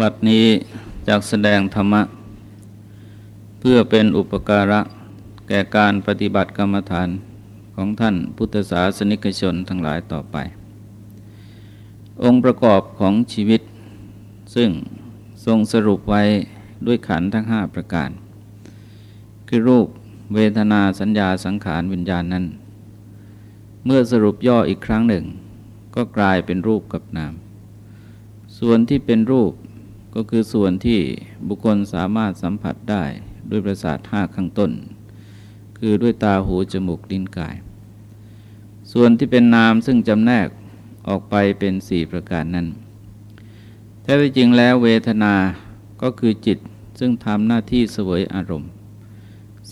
บัดนี้จากแสดงธรรมะ เพื่อเป็นอุปการะ แก่การปฏิบัติกรรมฐานของท่านพุทธศาสนิกชนทั้งหลายต่อไป องค์ประกอบของชีวิต ซึ่งทรงสรุปไว้ด้วยขันธ์ทั้งห้าประการ คือรูปเวทนาสัญญาสังขารวิญญาณนั้น เมื่อสรุปย่ออีกครั้งหนึ่ง ก็กลายเป็นรูปกับนาม ส่วนที่เป็นรูป ก็คือส่วนที่บุคคลสามารถสัมผัสได้ด้วยประสาทห้าข้างต้น คือด้วยตาหูจมูกลิ้นกาย ส่วนที่เป็นนามซึ่งจำแนกออกไปเป็นสี่ประการนั้น แท้จริงแล้วเวทนาก็คือจิตซึ่งทำหน้าที่เสวยอารมณ์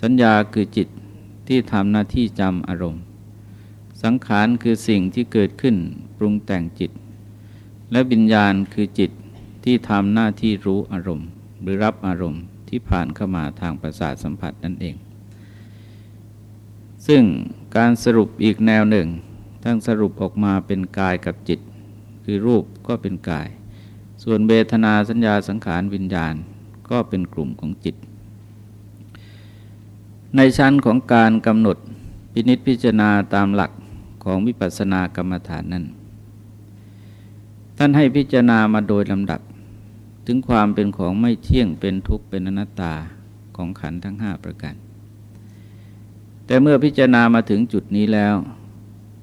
สัญญาคือจิตที่ทำหน้าที่จำอารมณ์ สังขารคือสิ่งที่เกิดขึ้นปรุงแต่งจิต และวิญญาณคือจิต ที่ทำหน้าที่รู้อารมณ์ หรือรับอารมณ์ที่ผ่านเข้ามาทางประสาทสัมผัสนั่นเอง ซึ่งการสรุปอีกแนวหนึ่ง ทั้งสรุปออกมาเป็นกายกับจิต คือรูปก็เป็นกาย ส่วนเบทนาสัญญาสังขารวิญญาณก็เป็นกลุ่มของจิต ในชั้นของการกำหนดพินิษพิจารณาตามหลักของวิปัสสนากรรมฐานนั้น ท่านให้พิจารณามาโดยลำดับ ถึงความเป็นของไม่เที่ยงเป็นทุกข์เป็นอนัตตาของขันธ์ทั้งห้าประการ แต่เมื่อพิจารณามาถึงจุดนี้แล้ว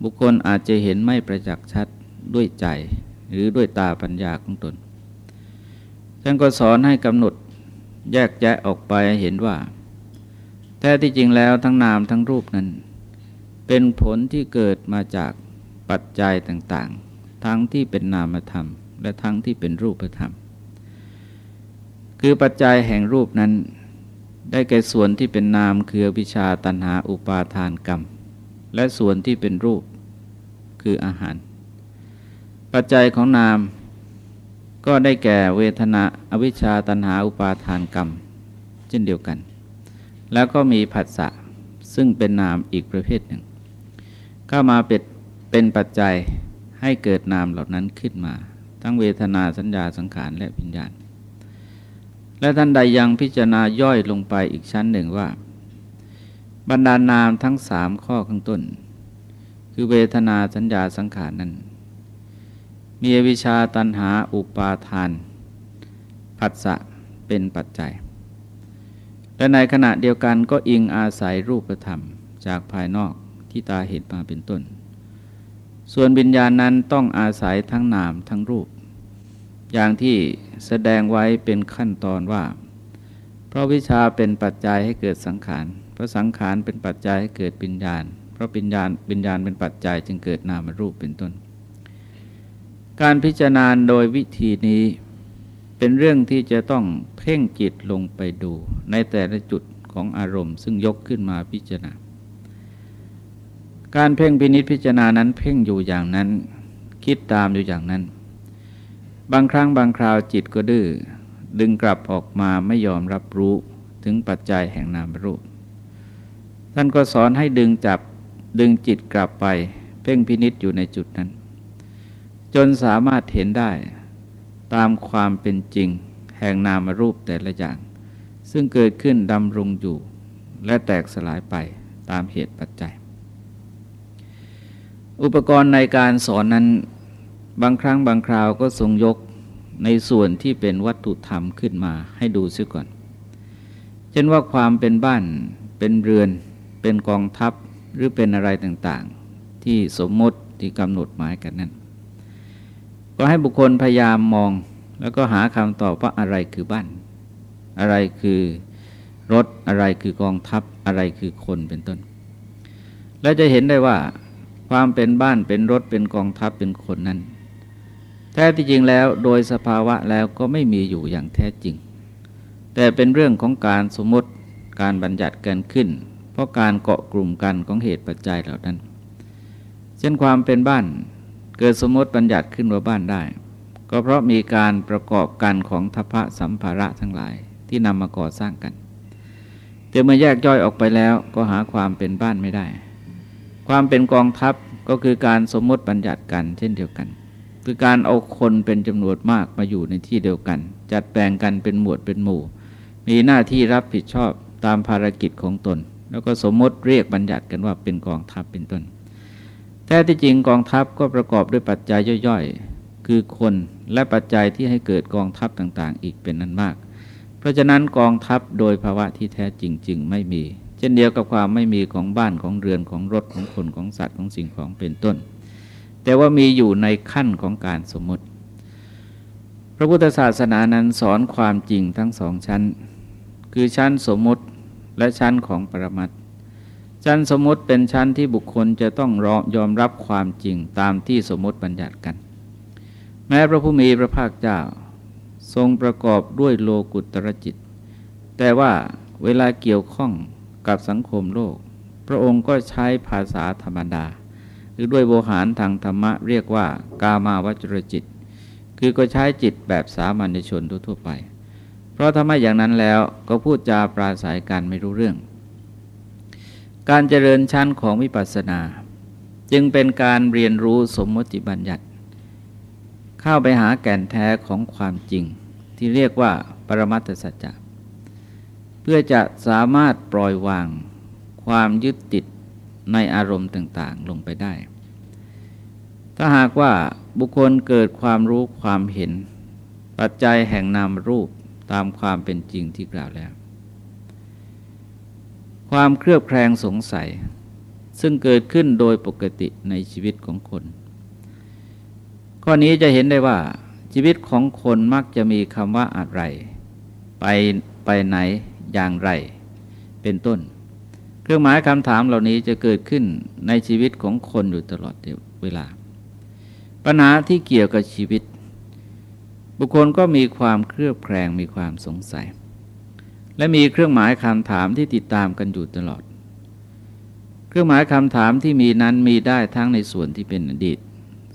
บุคคลอาจจะเห็นไม่ประจักษ์ชัดด้วยใจหรือด้วยตาปัญญาของตน ท่านก็สอนให้กำหนดแยกแยะออกไปเห็นว่า แท้ที่จริงแล้วทั้งนามทั้งรูปนั้น เป็นผลที่เกิดมาจากปัจจัยต่างๆ ทั้งที่เป็นนามธรรม และทั้งที่เป็นรูปธรรม คือปัจจัยแห่งรูปนั้น ได้แก่ส่วนที่เป็นนามคือวิชาตันหาอุปาทานกรรม และส่วนที่เป็นรูปคืออาหาร ปัจจัยของนาม ก็ได้แก่เวทนาอวิชาตันหาอุปาทานกรรม เช่นเดียวกัน แล้วก็มีผัสสะซึ่งเป็นนามอีกประเภทหนึ่งเข้ามาเป็นเป็นปัจจัยให้เกิดนามเหล่านั้นขึ้นมา ทั้งเวทนาสัญญาสังขารและวิญญาณ และท่านใดยังพิจารณาย่อยลงไปอีกชั้นหนึ่งว่า บรรดานามทั้งสามข้อข้างต้น คือเวทนาสัญญาสังขารนั้น มีวิชาตันหาอุปาทานผัสสะเป็นปัจจัย และในขณะเดียวกันก็อิงอาศัยรูปธรรมจากภายนอกที่ตาเห็นมาเป็นต้น ส่วนวิญญาณนั้นต้องอาศัยทั้งนามทั้งรูป อย่างที่แสดงไว้เป็นขั้นตอนว่า เพราะวิชาเป็นปัจจัยให้เกิดสังขาร เพราะสังขารเป็นปัจจัยให้เกิดปิญญาณ เพราะปิญญาณปิญญาณเป็นปัจจัยจึงเกิดนามรูปเป็นต้น การพิจารณาโดยวิธีนี้เป็นเรื่องที่จะต้องเพ่งจิตลงไปดู ในแต่ละจุดของอารมณ์ ซึ่งยกขึ้นมาพิจารณา การเพ่งพินิษพิจารณานั้นเพ่งอยู่อย่างนั้น คิดตามอยู่อย่างนั้น บางครั้งบางคราวจิตก็ดื้อดึงกลับออกมาไม่ยอมรับรู้ถึงปัจจัยแห่งนามรูป ท่านก็สอนให้ดึงจับดึงจิตกลับไป เพ่งพินิษอยู่ในจุดนั้น จนสามารถเห็นได้ตามความเป็นจริงแห่งนามรูปแต่ละอย่าง ซึ่งเกิดขึ้นดำรงอยู่ และแตกสลายไปตามเหตุปัจจัย อุปกรณ์ในการสอนนั้น บางครั้งบางคราวก็ทรงยกในส่วนที่เป็นวัตถุธรรมขึ้นมาให้ดูซิก่อน เช่นว่าความเป็นบ้าน เป็นเรือน เป็นกองทัพ หรือเป็นอะไรต่างๆ ที่สมมติที่กำหนดหมายกันนั้น ก็ให้บุคคลพยายามมองแล้วก็หาคำตอบว่าอะไรคือบ้าน อะไรคือรถ อะไรคือกองทัพ อะไรคือคนเป็นต้น และจะเห็นได้ว่าความเป็นบ้านเป็นรถเป็นกองทัพเป็นคนนั้น แท้ที่จริงแล้วโดยสภาวะแล้วก็ไม่มีอยู่อย่างแท้จริง แต่เป็นเรื่องของการสมมติการบัญญัติกันขึ้น เพราะการเกาะกลุ่มกันของเหตุปัจจัยเหล่านั้น เช่นความเป็นบ้านเกิดสมมติบัญญัติขึ้นว่าบ้านได้ ก็เพราะมีการประกอบกันของทพะสัมภาระทั้งหลายที่นำมาก่อสร้างกัน แต่เมื่อแยกย่อยออกไปแล้วก็หาความเป็นบ้านไม่ได้ ความเป็นกองทัพก็คือการสมมติบัญญัติกันเช่นเดียวกัน คือการเอาคนเป็นจำนวนมากมาอยู่ในที่เดียวกัน จัดแบ่งกันเป็นหมวดเป็นหมู่ มีหน้าที่รับผิดชอบตามภารกิจของตน แล้วก็สมมติเรียกบัญญัติกันว่าเป็นกองทัพเป็นต้น แท้ที่จริงกองทัพก็ประกอบด้วยปัจจัยย่อยๆ คือคนและปัจจัยที่ให้เกิดกองทัพต่างๆ อีกเป็นนั้นมาก เพราะฉะนั้นกองทัพโดยภาวะที่แท้จริงจึงไม่มี เช่นเดียวกับความไม่มีของบ้านของเรือนของรถของคนของสัตว์ของสิ่งของเป็นต้น แต่ว่ามีอยู่ในขั้นของการสมมติ พระพุทธศาสนานั้นสอนความจริงทั้งสองชั้น คือชั้นสมมติและชั้นของปรมัตชั้นสมมติเป็นชั้นที่บุคคลจะต้องยอมรับความจริงตามที่สมมติบัญญัติกัน แม้พระผู้มีพระภาคเจ้า ทรงประกอบด้วยโลกุตรจิต แต่ว่าเวลาเกี่ยวข้องกับสังคมโลก พระองค์ก็ใช้ภาษาธรรมดา หรือด้วยโวหารทางธรรมะเรียกว่ากามาวจรจิต คือก็ใช้จิตแบบสามัญชนทั่วไป เพราะถ้าไม่อย่างนั้นแล้วก็พูดจาปราศัยกันไม่รู้เรื่อง การเจริญชั้นของวิปัสสนา จึงเป็นการเรียนรู้สมมติบัญญัติ เข้าไปหาแก่นแท้ของความจริง ที่เรียกว่าปรมัตถสัจจะเพื่อจะสามารถปล่อยวาง ความยึดติด ในอารมณ์ต่างๆ ลงไปได้ ถ้าหากว่าบุคคลเกิดความรู้ความเห็น ปัจจัยแห่งนามรูปตามความเป็นจริงที่กล่าวแล้ว ความเครือบแคลงสงสัย ซึ่งเกิดขึ้นโดยปกติในชีวิตของคน ข้อนี้จะเห็นได้ว่าชีวิตของคนมักจะมีคำว่าอะไร ไปไปไหนอย่างไร เป็นต้น เครื่องหมายคำถามเหล่านี้จะเกิดขึ้นในชีวิตของคนอยู่ตลอดเวลา ปัญหาที่เกี่ยวกับชีวิต บุคคลก็มีความเครือบแคลงมีความสงสัย และมีเครื่องหมายคำถามที่ติดตามกันอยู่ตลอด เครื่องหมายคำถามที่มีนั้นมีได้ทั้งในส่วนที่เป็นอดีต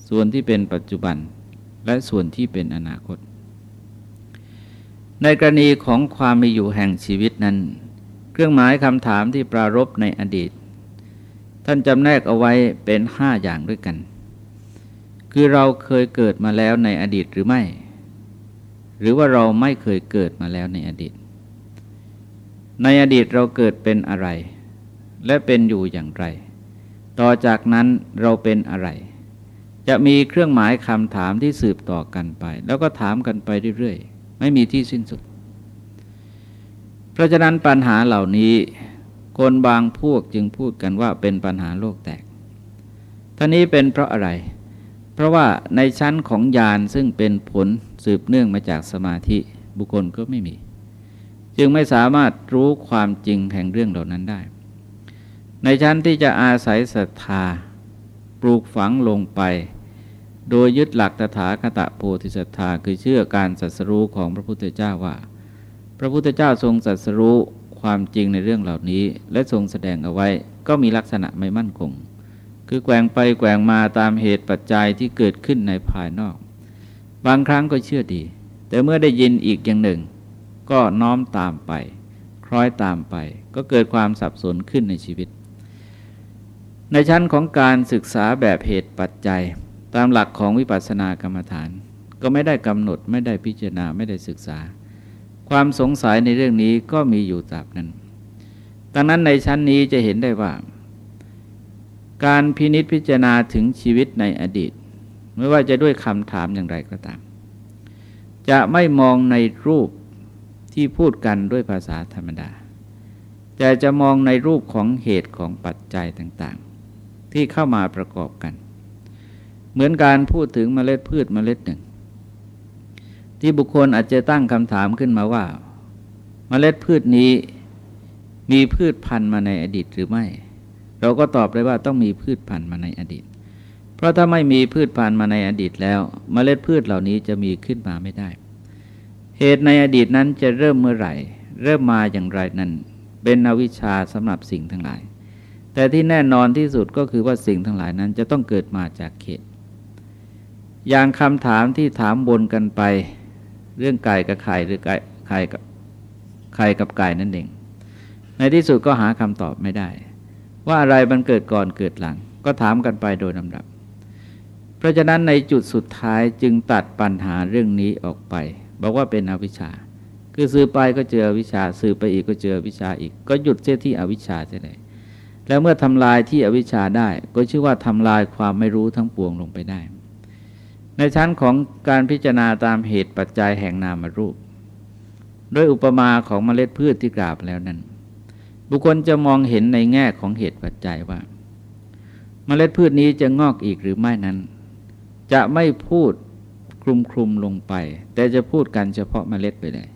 ส่วนที่เป็นปัจจุบัน และส่วนที่เป็นอนาคต ในกรณีของความมีอยู่แห่งชีวิตนั้น เครื่องหมายคำถามที่ปรารบในอดีต ท่านจำแนกเอาไว้เป็นห้าอย่างด้วยกัน คือเราเคยเกิดมาแล้วในอดีตหรือไม่ หรือว่าเราไม่เคยเกิดมาแล้วในอดีต ในอดีตเราเกิดเป็นอะไร และเป็นอยู่อย่างไร ต่อจากนั้นเราเป็นอะไร จะมีเครื่องหมายคำถามที่สืบต่อกันไป แล้วก็ถามกันไปเรื่อยๆ ไม่มีที่สิ้นสุด เพราะฉะนั้นปัญหาเหล่านี้คนบางพวกจึงพูดกันว่าเป็นปัญหาโลกแตกท่านี้เป็นเพราะอะไร เพราะว่าในชั้นของญาณซึ่งเป็นผลสืบเนื่องมาจากสมาธิบุคคลก็ไม่มี จึงไม่สามารถรู้ความจริงแห่งเรื่องเหล่านั้นได้ ในชั้นที่จะอาศัยศรัทธาปลูกฝังลงไป โดยยึดหลักตถาคตโพธิศรัทธาคือเชื่อการสัสรู้ของพระพุทธเจ้าว่า ระพุทธเจ้าทรงสัสรู้ความจริงในเรื่องเหล่านี้ และทรงแสดงเอาไว้ก็มีลักษณะไม่มั่นคง คือแกว่งไปแกว่งมาตามเหตุปัจจัยที่เกิดขึ้นในภายนอก บางครั้งก็เชื่อดี แต่เมื่อได้ยินอีกอย่างหนึ่ง ก็น้อมตามไป คล้อยตามไป ก็เกิดความสับสนขึ้นในชีวิต ในชั้นของการศึกษาแบบเหตุปัจจัย ตามหลักของวิปัสสนากรรมฐาน ก็ไม่ได้กำหนดไม่ได้พิจารณาไม่ได้ศึกษา ความสงสัยในเรื่องนี้ก็มีอยู่ตราบนั้น ดังนั้นในชั้นนี้จะเห็นได้ว่า การพินิษพิจารณาถึงชีวิตในอดีต ไม่ว่าจะด้วยคำถามอย่างไรก็ตาม จะไม่มองในรูปที่พูดกันด้วยภาษาธรรมดา แต่จะมองในรูปของเหตุของปัจจัยต่างๆ ที่เข้ามาประกอบกัน เหมือนการพูดถึงเมล็ดพืชเมล็ดหนึ่ง ที่บุคคลอาจจะตั้งคำถามขึ้นมาว่าเมล็ดพืชนี้มีพืชพันธุ์มาในอดีตหรือไม่ เราก็ตอบได้ว่าต้องมีพืชพันธุ์มาในอดีต เพราะถ้าไม่มีพืชพันธุ์มาในอดีตแล้วเมล็ดพืชเหล่านี้จะมีขึ้นมาไม่ได้ เหตุในอดีตนั้นจะเริ่มเมื่อไหร่ เริ่มมาอย่างไรนั้น เป็นอวิชชาสำหรับสิ่งทั้งหลาย แต่ที่แน่นอนที่สุดก็คือว่าสิ่งทั้งหลายนั้นจะต้องเกิดมาจากเหตุอย่างคำถามที่ถามบนกันไป เรื่องไก่กับไข่หรือไก่ไข่กับไข่กับไก่นั่นเอง ในที่สุดก็หาคำตอบไม่ได้ ว่าอะไรมันเกิดก่อนเกิดหลัง ก็ถามกันไปโดยลำดับ เพราะฉะนั้นในจุดสุดท้ายจึงตัดปัญหาเรื่องนี้ออกไป บอกว่าเป็นอวิชชา คือสืบไปก็เจอวิชาสืบไปอีกก็เจอวิชาอีก ก็หยุดเสียที่อวิชชาเสียเลยแล้วเมื่อทำลายที่อวิชชาได้ ก็ชื่อว่าทำลายความไม่รู้ทั้งปวงลงไปได้ ในชั้นของการพิจารณาตามเหตุปัจจัยแห่งนามรูป ด้วยอุปมาของเมล็ดพืชที่กราบแล้วนั้น บุคคลจะมองเห็นในแง่ของเหตุปัจจัยว่า เมล็ดพืชนี้จะงอกอีกหรือไม่นั้น จะไม่พูดคลุมคลุมลงไป แต่จะพูดกันเฉพาะเมล็ดไปเลย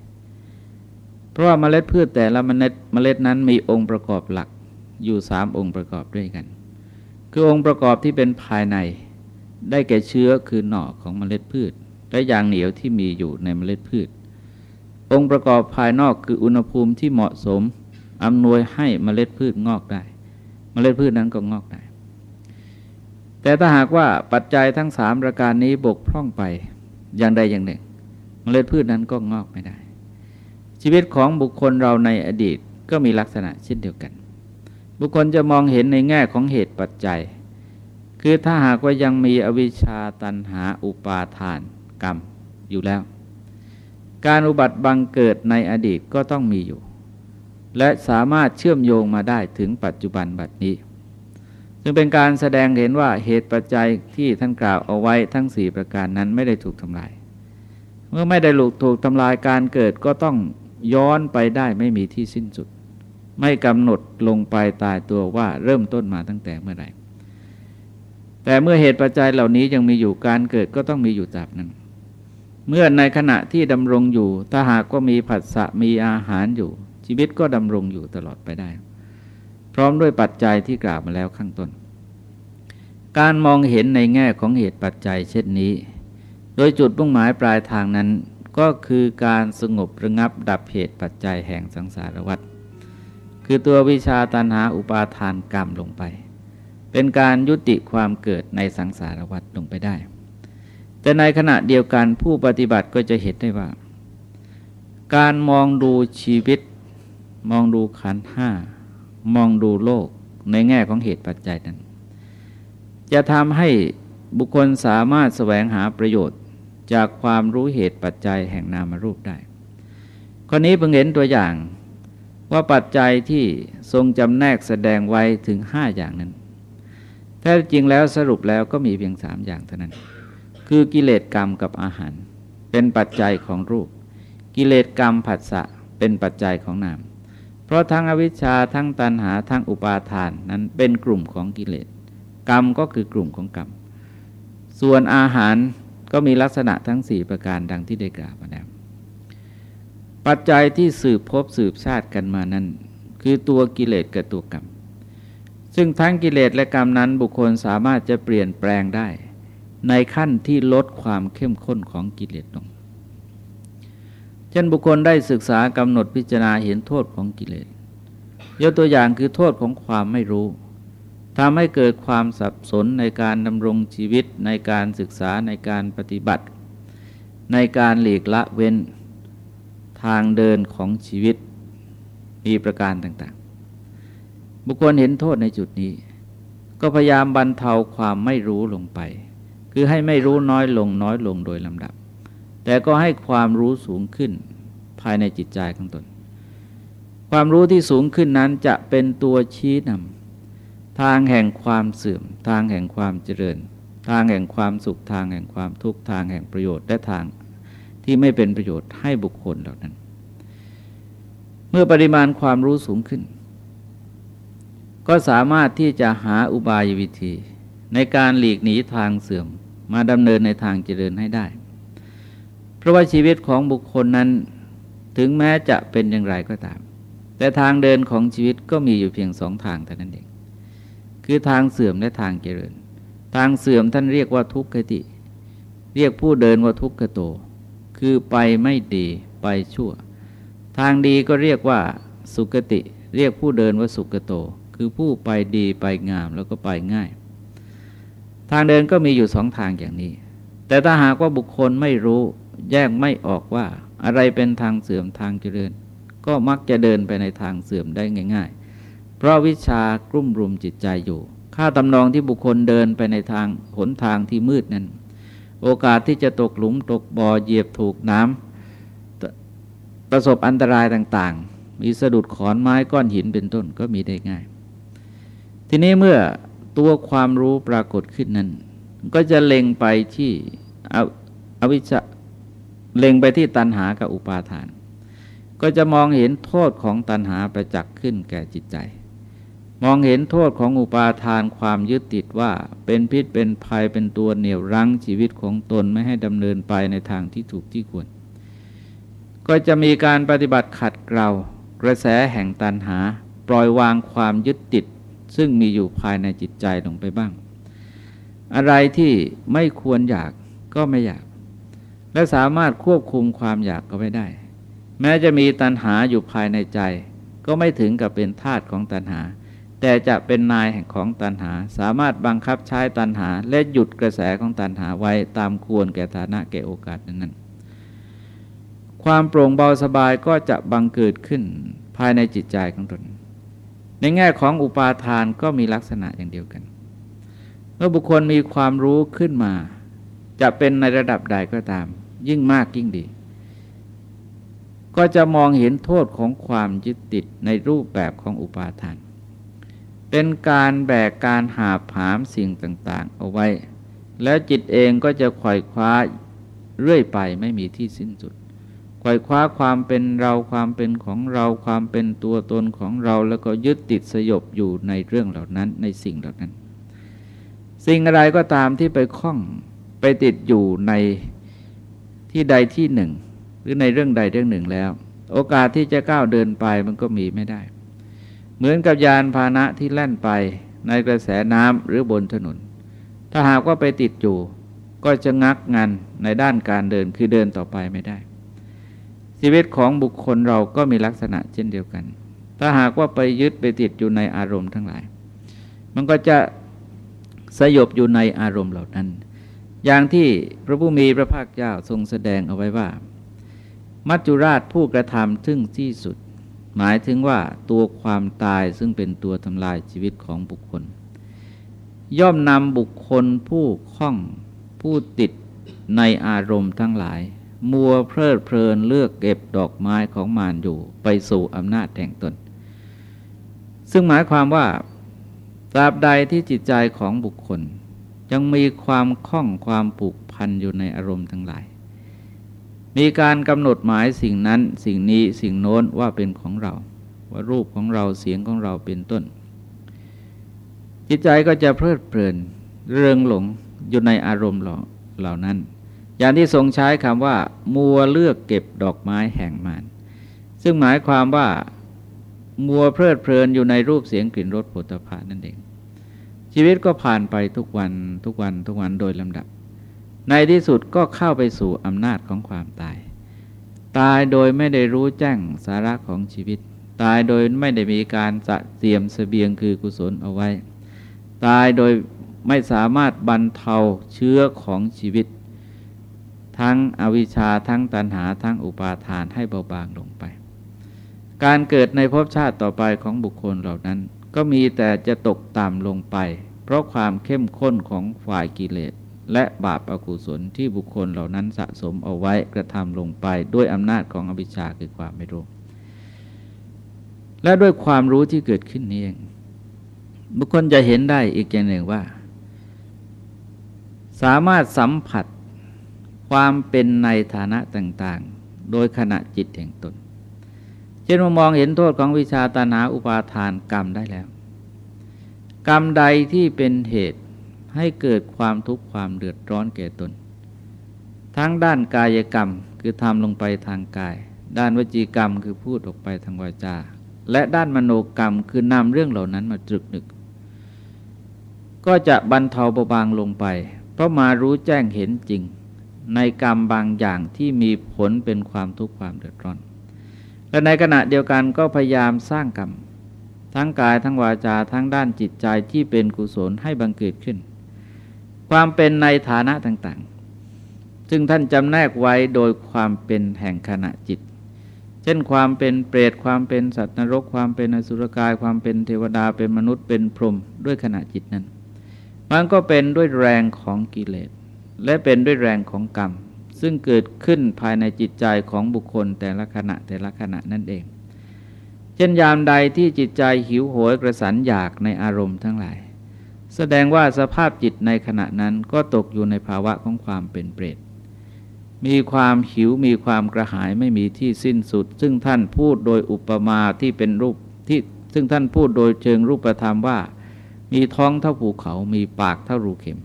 เพราะว่าเมล็ดพืชแต่ละเมล็ดเมล็ดนั้นมีองค์ประกอบหลักอยู่สามองค์ประกอบด้วยกัน คือองค์ประกอบที่เป็นภายใน ได้แก่เชื้อคือหน่อของเมล็ดพืช และยางเหนียวที่มีอยู่ในเมล็ดพืช องค์ประกอบภายนอกคืออุณหภูมิที่เหมาะสมอำนวยให้เมล็ดพืชงอกได้ เมล็ดพืชนั้นก็งอกได้ แต่ถ้าหากว่าปัจจัยทั้งสามประการนี้บกพร่องไปอย่างใดอย่างหนึ่ง เมล็ดพืชนั้นก็งอกไม่ได้ ชีวิตของบุคคลเราในอดีตก็มีลักษณะเช่นเดียวกัน บุคคลจะมองเห็นในแง่ของเหตุปัจจัย คือถ้าหากว่ายังมีอวิชชาตันหาอุปาทานกรรมอยู่แล้ว การอุบัติบังเกิดในอดีตก็ต้องมีอยู่ และสามารถเชื่อมโยงมาได้ถึงปัจจุบันบัดนี้ ซึ่งเป็นการแสดงเห็นว่าเหตุปัจจัยที่ท่านกล่าวเอาไว้ทั้งสี่ประการนั้นไม่ได้ถูกทำลาย เมื่อไม่ได้หลุกถูกทำลายการเกิดก็ต้องย้อนไปได้ไม่มีที่สิ้นสุด ไม่กำหนดลงไปตายตัวว่าเริ่มต้นมาตั้งแต่เมื่อไหร่ แต่เมื่อเหตุปัจจัยเหล่านี้ยังมีอยู่การเกิดก็ต้องมีอยู่ตราบนั้น เมื่อในขณะที่ดำรงอยู่ ถ้าหากก็มีผัสสะมีอาหารอยู่ ชีวิตก็ดำรงอยู่ตลอดไปได้ พร้อมด้วยปัจจัยที่กล่าวมาแล้วข้างต้น การมองเห็นในแง่ของเหตุปัจจัยเช่นนี้ โดยจุดมุ่งหมายปลายทางนั้นก็คือการสงบระงับดับเหตุปัจจัยแห่งสังสารวัฏคือตัววิชาตันหาอุปาทานกรรมลงไป เป็นการยุติความเกิดในสังสารวัฏลงไปได้ แต่ในขณะเดียวกันผู้ปฏิบัติก็จะเห็นได้ว่า การมองดูชีวิต มองดูขันห้ามองดูโลกในแง่ของเหตุปัจจัยนั้น จะทำให้บุคคลสามารถแสวงหาประโยชน์จากความรู้เหตุปัจจัยแห่งนามรูปได้ข้อนี้เพิ่งเห็นตัวอย่างว่าปัจจัยที่ทรงจำแนกแสดงไว้ถึงห้าอย่างนั้น แท้จริงแล้วสรุปแล้วก็มีเพียงสามอย่างเท่านั้น คือกิเลสกรรมกับอาหาร เป็นปัจจัยของรูป กิเลสกรรมผัสสะเป็นปัจจัยของนาม เพราะทั้งอวิชชาทั้งตัณหาทั้งอุปาทานนั้นเป็นกลุ่มของกิเลส กรรมก็คือกลุ่มของกรรม ส่วนอาหารก็มีลักษณะทั้งสี่ประการดังที่ได้กล่าวมาแล้วปัจจัยที่สืบพบสืบชาติกันมานั้น คือตัวกิเลสกับตัวกรรม ซึ่งทั้งกิเลสและกรรมนั้นบุคคลสามารถจะเปลี่ยนแปลงได้ ในขั้นที่ลดความเข้มข้นของกิเลสลงเช่นบุคคลได้ศึกษากำหนดพิจารณาเห็นโทษของกิเลสยกตัวอย่างคือโทษของความไม่รู้ทำให้เกิดความสับสนในการดำรงชีวิตในการศึกษาในการปฏิบัติ ในการหลีกละเว้นทางเดินของชีวิตมีประการต่างๆ บุคคลเห็นโทษในจุดนี้ ก็พยายามบรรเทาความไม่รู้ลงไป คือให้ไม่รู้น้อยลงน้อยลงโดยลำดับ แต่ก็ให้ความรู้สูงขึ้นภายในจิตใจของตน ความรู้ที่สูงขึ้นนั้นจะเป็นตัวชี้นำทางแห่งความเสื่อม ทางแห่งความเจริญ ทางแห่งความสุขทางแห่งความทุกข์ทางแห่งประโยชน์และทางที่ไม่เป็นประโยชน์ให้บุคคลเหล่านั้น เมื่อปริมาณความรู้สูงขึ้น ก็สามารถที่จะหาอุบายวิธี ในการหลีกหนีทางเสื่อมมาดำเนินในทางเจริญให้ได้ เพราะว่าชีวิตของบุคคลนั้นถึงแม้จะเป็นอย่างไรก็ตาม แต่ทางเดินของชีวิตก็มีอยู่เพียงสองทางแต่านั้นเอง คือทางเสื่อมและทางเจริญ ทางเสื่อมท่านเรียกว่าทุกขติ เรียกผู้เดินว่าทุกขโต คือไปไม่ดีไปชั่ว ทางดีก็เรียกว่าสุกติ เรียกผู้เดินว่าสุกโต คือผู้ไปดีไปงามแล้วก็ไปง่าย ทางเดินก็มีอยู่สองทางอย่างนี้ แต่ถ้าหากว่าบุคคลไม่รู้แยกไม่ออกว่าอะไรเป็นทางเสื่อมทางเจริญ ก็มักจะเดินไปในทางเสื่อมได้ง่าย ๆ เพราะวิชากลุ่มรุมจิตใจอยู่ ค่าตำนองที่บุคคลเดินไปในทางหนทางที่มืดนั้น โอกาสที่จะตกหลุมตกบ่อเหยียบถูกน้ำประสบอันตรายต่างๆ มีสะดุดขอนไม้ก้อนหินเป็นต้นก็มีได้ง่าย ทีนี้เมื่อตัวความรู้ปรากฏขึ้นนั้น ก็จะเล็งไปที่อวิชชาเล็งไปที่ตัณหากับอุปาทาน ก็จะมองเห็นโทษของตัณหาประจักษ์ขึ้นแก่จิตใจ มองเห็นโทษของอุปาทานความยึดติดว่าเป็นพิษเป็นภัยเป็นตัวเหนี่ยวรั้งชีวิตของตนไม่ให้ดำเนินไปในทางที่ถูกที่ควร ก็จะมีการปฏิบัติขัดเกลากระแสแห่งตัณหา ปล่อยวางความยึดติด ซึ่งมีอยู่ภายในจิตใจลงไปบ้าง อะไรที่ไม่ควรอยากก็ไม่อยาก และสามารถควบคุมความอยากก็ไม่ได้ แม้จะมีตัณหาอยู่ภายในใจ ก็ไม่ถึงกับเป็นทาสของตัณหา แต่จะเป็นนายแห่งของตัณหา สามารถบังคับใช้ตัณหา และหยุดกระแสของตัณหาไว้ตามควรแก่ฐานะแก่โอกาสนั้นความโปร่งเบาสบายก็จะบังเกิดขึ้นภายในจิตใจของตน ในแง่ของอุปาทานก็มีลักษณะอย่างเดียวกัน เมื่อบุคคลมีความรู้ขึ้นมา จะเป็นในระดับใดก็ตาม ยิ่งมากยิ่งดี ก็จะมองเห็นโทษของความยึดติดในรูปแบบของอุปาทาน เป็นการแบกการหาผามสิ่งต่าง ๆ เอาไว้ แล้วจิตเองก็จะขวอยคว้าเรื่อยไปไม่มีที่สิ้นสุด ขวอยคว้าความเป็นเราความเป็นของเราความเป็นตัวตนของเรา แล้วก็ยึดติดสยบอยู่ในเรื่องเหล่านั้นในสิ่งเหล่านั้น สิ่งอะไรก็ตามที่ไปคล้องไปติดอยู่ในที่ใดที่หนึ่ง หรือในเรื่องใดเรื่องหนึ่งแล้ว โอกาสที่จะก้าวเดินไปมันก็มีไม่ได้ เหมือนกับยานพาหนะที่แล่นไปในกระแสน้ำหรือบนถนน ถ้าหากว่าไปติดอยู่ ก็จะงักงันในด้านการเดินคือเดินต่อไปไม่ได้ ชีวิตของบุคคลเราก็มีลักษณะเช่นเดียวกัน ถ้าหากว่าไปยึดไปติดอยู่ในอารมณ์ทั้งหลาย มันก็จะสยบอยู่ในอารมณ์เหล่านั้น อย่างที่พระผู้มีพระภาคเจ้าทรงแสดงเอาไว้ว่า มัจจุราชผู้กระทำถึงที่สุด หมายถึงว่าตัวความตายซึ่งเป็นตัวทำลายชีวิตของบุคคล ย่อมนำบุคคลผู้คล้องผู้ติดในอารมณ์ทั้งหลาย มัวเพลิดเพลินเลือกเก็บดอกไม้ของมารอยู่ไปสู่อำนาจแห่งตน ซึ่งหมายความว่าตราบใดที่จิตใจของบุคคล ยังมีความคล่องความผูกพันอยู่ในอารมณ์ทั้งหลาย มีการกำหนดหมายสิ่งนั้นสิ่งนี้สิ่งโน้นว่าเป็นของเรา ว่ารูปของเราเสียงของเราเป็นต้น จิตใจก็จะเพลิดเพลินเริงหลงอยู่ในอารมณ์เหล่านั้น อย่างที่ทรงใช้คำว่า มัวเลือกเก็บดอกไม้แห่งมานซึ่งหมายความว่ามัวเพลิดเพลินอยู่ในรูปเสียงกลิ่นรสผลิตภัณฑ์นั่นเอง ชีวิตก็ผ่านไปทุกวันทุกวันทุกวันโดยลำดับ ในที่สุดก็เข้าไปสู่อำนาจของความตาย ตายโดยไม่ได้รู้แจ้งสาระของชีวิต ตายโดยไม่ได้มีการจะเตรียมสเสบียงคือกุศลเอาไว้ ตายโดยไม่สามารถบรรเทาเชื้อของชีวิต ทั้งอวิชชาทั้งตัณหาทั้งอุปาทานให้เบาบางลงไป การเกิดในภพชาติต่อไปของบุคคลเหล่านั้น ก็มีแต่จะตกต่ำลงไป เพราะความเข้มข้นของฝ่ายกิเลส และบาปอากุศลที่บุคคลเหล่านั้นสะสมเอาไว้กระทำลงไปด้วยอำนาจของอวิชชาคือความไม่รู้ และด้วยความรู้ที่เกิดขึ้นนี้เอง บุคคลจะเห็นได้อีกอย่างหนึ่งว่า สามารถสัมผัส ความเป็นในฐานะต่างๆ โดยขณะจิตแห่งตน เช่นมองเห็นโทษของวิชาตานาอุปาทานกรรมได้แล้ว กรรมใดที่เป็นเหตุให้เกิดความทุกข์ความเดือดร้อนแก่ตน ทั้งด้านกายกรรมคือทำลงไปทางกาย ด้านวจีกรรมคือพูดออกไปทางวาจา และด้านมโนกรรมคือนำเรื่องเหล่านั้นมาตรึกนึก ก็จะบรรเทาเบาบางลงไป เพราะมารู้แจ้งเห็นจริง ในกรรมบางอย่างที่มีผลเป็นความทุกข์ความเดือดร้อน และในขณะเดียวกันก็พยายามสร้างกรรม ทั้งกายทั้งวาจาทั้งด้านจิตใจที่เป็นกุศลให้บังเกิดขึ้น ความเป็นในฐานะต่างๆ ซึ่งท่านจำแนกไว้โดยความเป็นแห่งขณะจิต เช่นความเป็นเปรตความเป็นสัตว์นรก ความเป็นอสุรกาย ความเป็นเทวดาเป็นมนุษย์เป็นพรหมด้วยขณะจิตนั้น มันก็เป็นด้วยแรงของกิเลส และเป็นด้วยแรงของกรรม ซึ่งเกิดขึ้นภายในจิตใจของบุคคลแต่ละขณะแต่ละขณะนั่นเอง เช่นยามใดที่จิตใจหิวโหยกระสันอยากในอารมณ์ทั้งหลาย แสดงว่าสภาพจิตในขณะนั้นก็ตกอยู่ในภาวะของความเป็นเปรตมีความหิวมีความกระหายไม่มีที่สิ้นสุด ซึ่งท่านพูดโดยอุปมาที่เป็นรูปที่ซึ่งท่านพูดโดยเชิงรูปธรรมว่า มีท้องเท่าภูเขา มีปากเท่ารูเข็ม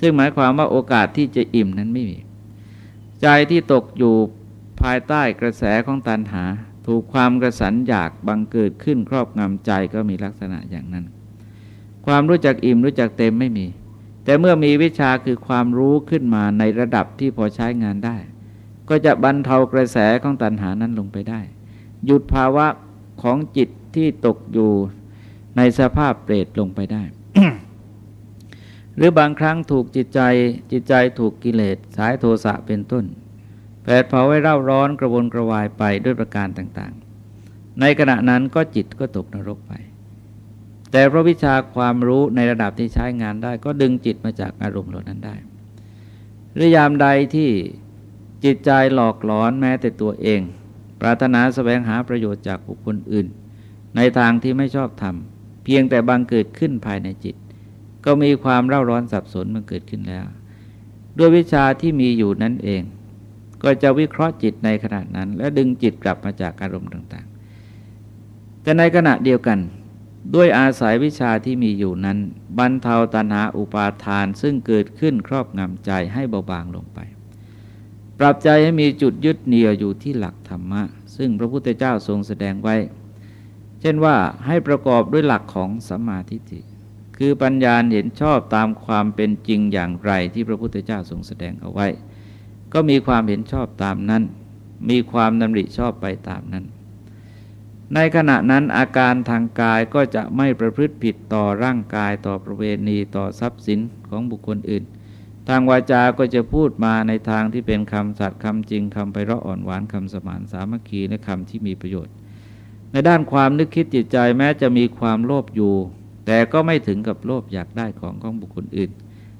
ซึ่งหมายความว่าโอกาสที่จะอิ่มนั้นไม่มี ใจที่ตกอยู่ภายใต้กระแสของตันหา ถูกความกระสันอยากบังเกิดขึ้นครอบงำใจก็มีลักษณะอย่างนั้น ความรู้จักอิ่มรู้จักเต็มไม่มี แต่เมื่อมีวิชาคือความรู้ขึ้นมาในระดับที่พอใช้งานได้ ก็จะบรรเทากระแสของตัณหานั้นลงไปได้ หยุดภาวะของจิตที่ตกอยู่ในสภาพเปรตลงไปได้ หรือบางครั้งถูกจิตใจจิตใจถูกกิเลสสายโทสะเป็นต้นแผดเผาไว้เร่าร้อนกระวนกระวายไปด้วยประการต่างๆ ในขณะนั้นก็จิตก็ตกนรกไป แต่พระวิชาความรู้ในระดับที่ใช้งานได้ ก็ดึงจิตมาจากอารมณ์เหล่านั้นได้หรือยามใดที่จิตใจหลอกหลอนแม้แต่ตัวเอง ปรารถนาสแสวงหาประโยชน์จากบุคคลอื่น ในทางที่ไม่ชอบทำเพียงแต่บางเกิดขึ้นภายในจิต ก็มีความเร่าร้อนสับสนมันเกิดขึ้นแล้ว ด้วยวิชาที่มีอยู่นั่นเอง ก็จะวิเคราะห์จิตในขณะนั้น และดึงจิตกลับมาจากอารมณ์ต่างๆ แต่ในขณะเดียวกัน ด้วยอาศัยวิชาที่มีอยู่นั้นบรรเทาตัณหาอุปาทานซึ่งเกิดขึ้นครอบงำใจให้เบาบางลงไป ปรับใจให้มีจุดยึดเหนี่ยวอยู่ที่หลักธรรมะ ซึ่งพระพุทธเจ้าทรงแสดงไว้ เช่นว่าให้ประกอบด้วยหลักของสัมมาทิฏฐิ คือปัญญาเห็นชอบตามความเป็นจริงอย่างไรที่พระพุทธเจ้าทรงแสดงเอาไว้ ก็มีความเห็นชอบตามนั้น มีความดำริชอบไปตามนั้น ในขณะนั้นอาการทางกายก็จะไม่ประพฤติผิดต่อร่างกายต่อประเวณีต่อทรัพย์สินของบุคคลอื่น ทางวาจาก็จะพูดมาในทางที่เป็นคำสัตย์คำจริงคำไปเราะอ่อนหวานคำสมานสามัคคีและคำที่มีประโยชน์ ในด้านความนึกคิดจิตใจแม้จะมีความโลภอยู่ แต่ก็ไม่ถึงกับโลภอยากได้ของของบุคคลอื่น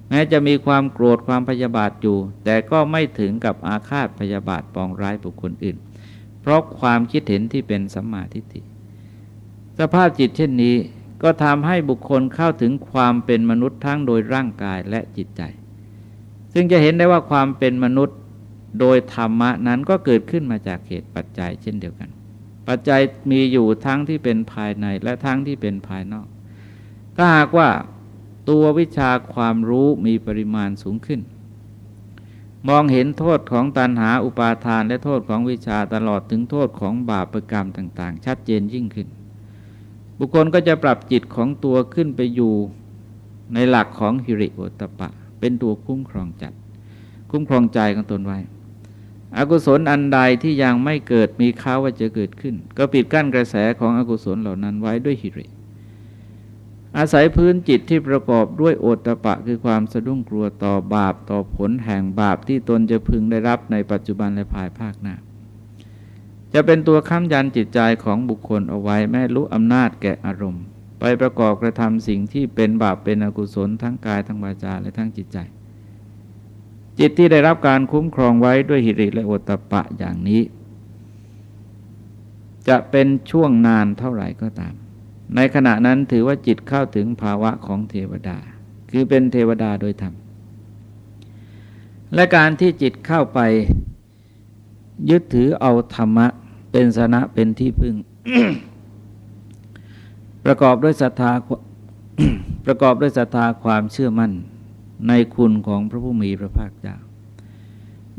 แม้จะมีความโกรธความพยาบาทอยู่ แต่ก็ไม่ถึงกับอาฆาตพยาบาทปองร้ายบุคคลอื่น เพราะความคิดเห็นที่เป็นสัมมาทิฏฐิสภาพจิตเช่นนี้ก็ทำให้บุคคลเข้าถึงความเป็นมนุษย์ทั้งโดยร่างกายและจิตใจ ซึ่งจะเห็นได้ว่าความเป็นมนุษย์โดยธรรมะนั้นก็เกิดขึ้นมาจากเหตุปัจจัยเช่นเดียวกัน ปัจจัยมีอยู่ทั้งที่เป็นภายในและทั้งที่เป็นภายนอก ถ้าหากว่าตัววิชาความรู้มีปริมาณสูงขึ้น มองเห็นโทษของตันหาอุปาทานและโทษของวิชาตลอดถึงโทษของบาปประกรรมต่าง ๆ ชัดเจนยิ่งขึ้น บุคคลก็จะปรับจิตของตัวขึ้นไปอยู่ในหลักของฮิริโอตปะ เป็นตัวคุ้มครองจัด คุ้มครองใจของตนไว้อกุศลอันใดที่ยังไม่เกิดมีข้าวว่าจะเกิดขึ้น ก็ปิดกั้นกระแสของอกุศลเหล่านั้นไว้ด้วยฮิริ อาศัยพื้นจิตที่ประกอบด้วยโอตปะคือความสะดุ้งกลัวต่อบาปต่อผลแห่งบาปที่ตนจะพึงได้รับในปัจจุบันและภายภาคหน้า จะเป็นตัวค้ำยันจิตใจของบุคคลเอาไว้แม่รู้อำนาจแก่อารมณ์ ไปประกอบกระทำสิ่งที่เป็นบาปเป็นอกุศลทั้งกายทั้งวาจาและทั้งจิตใจ จิตที่ได้รับการคุ้มครองไว้ด้วยหิริและโอตปะอย่างนี้ จะเป็นช่วงนานเท่าไหร่ก็ตาม ในขณะนั้นถือว่าจิตเข้าถึงภาวะของเทวดา คือเป็นเทวดาโดยธรรม และการที่จิตเข้าไป ยึดถือเอาธรรมะ เป็นสนะเป็นที่พึ่ง ประกอบด้วยศรัทธาประกอบด้วยศรัทธาความเชื่อมั่นในคุณของพระผู้มีพระภาคเจ้า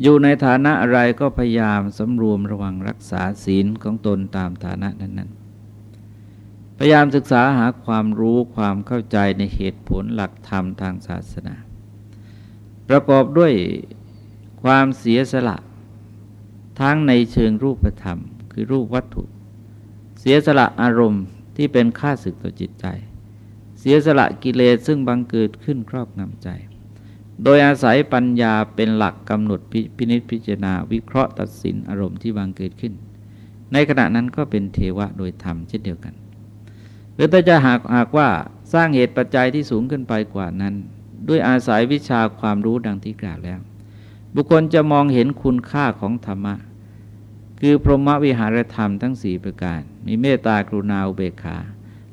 อยู่ในฐานะอะไรก็พยายามสำรวมระวังรักษาศีลของตนตามฐานะนั้น พยายามศึกษาหาความรู้ความเข้าใจในเหตุผลหลักธรรมทางศาสนา ประกอบด้วยความเสียสละ ทั้งในเชิงรูปธรรม คือรูปวัตถุ เสียสละอารมณ์ที่เป็นค่าศึกต่อจิตใจ เสียสละกิเลสซึ่งบังเกิดขึ้นครอบงำใจ โดยอาศัยปัญญาเป็นหลักกำหนดพินิจพิจารณาวิเคราะห์ตัดสินอารมณ์ที่บังเกิดขึ้น ในขณะนั้นก็เป็นเทวะโดยธรรมเช่นเดียวกัน รือถ้าจะหากหากว่าสร้างเหตุปัจจัยที่สูงขึ้นไปกว่านั้น ด้วยอาศัยวิชาความรู้ดังที่กล่าวแล้ว บุคคลจะมองเห็นคุณค่าของธรรมะ คือพรหมวิหารธรรมทั้งสี่ประการ มีเมตตากรุณาอุเบกขา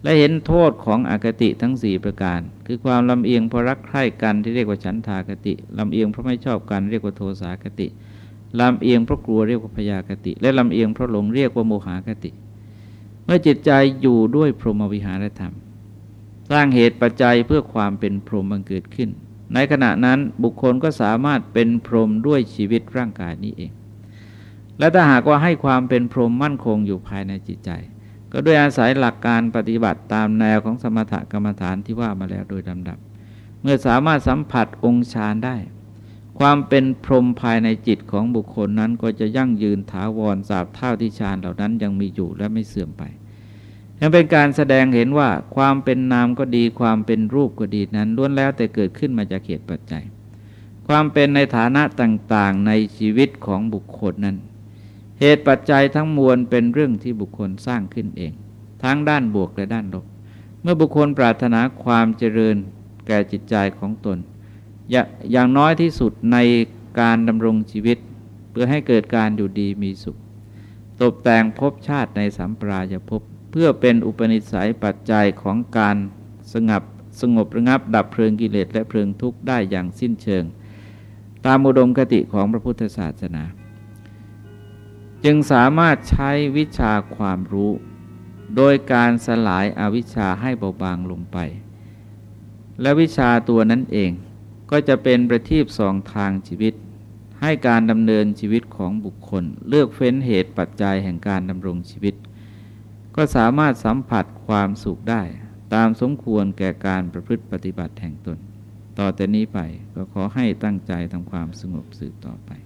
และเห็นโทษของอากติทั้งสี่ประการ คือความลำเอียงเพราะรักใคร่กันที่เรียกว่าฉันทากติลำเอียงเพราะไม่ชอบกันเรียกว่าโทสากติลำเอียงเพราะกลัวเรียกว่าพยากติ และลำเอียงเพราะหลงเรียกว่าโมหากติ เมื่อจิตใจอยู่ด้วยพรหมวิหารธรรม สร้างเหตุปัจจัยเพื่อความเป็นพรหมบังเกิดขึ้น ในขณะนั้นบุคคลก็สามารถเป็นพรหมด้วยชีวิตร่างกายนี้เอง และถ้าหากว่าให้ความเป็นพรหมมั่นคงอยู่ภายในจิตใจ ก็ด้วยอาศัยหลักการปฏิบัติตามแนวของสมถกรรมฐานที่ว่ามาแล้วโดยลำดับ เมื่อสามารถสัมผัสองค์ฌานได้ ความเป็นพรหมภายในจิตของบุคคลนั้นก็จะยั่งยืนถาวรสาบเท่าที่ฌานเหล่านั้นยังมีอยู่และไม่เสื่อมไปยังเป็นการแสดงเห็นว่าความเป็นนามก็ดี ความเป็นรูปก็ดีนั้นล้วนแล้วแต่เกิดขึ้นมาจากเหตุปัจจัย ความเป็นในฐานะต่างๆในชีวิตของบุคคลนั้น เหตุปัจจัยทั้งมวลเป็นเรื่องที่บุคคลสร้างขึ้นเอง ทั้งด้านบวกและด้านลบ เมื่อบุคคลปรารถนาความเจริญแก่จิตใจของตน อย่างน้อยที่สุดในการดำรงชีวิต เพื่อให้เกิดการอยู่ดีมีสุข ตกแต่งภพชาติในสัมปรายภพเพื่อเป็นอุปนิสัยปัจจัยของการสงบสงบระงับดับเพลิงกิเลสและเพลิงทุกข์ได้อย่างสิ้นเชิง ตามอุดมคติของพระพุทธศาสนา จึงสามารถใช้วิชาความรู้ โดยการสลายอาวิชชาให้เบาบางลงไป และวิชาตัวนั้นเอง ก็จะเป็นประทีปสองทางชีวิต ให้การดำเนินชีวิตของบุคคล เลือกเฟ้นเหตุปัจจัยแห่งการดำรงชีวิต ก็สามารถสัมผัสความสุขได้ ตามสมควรแก่การประพฤติปฏิบัติแห่งตน ต่อแต่นี้ไปก็ขอให้ตั้งใจทำความสงบสืบต่อไป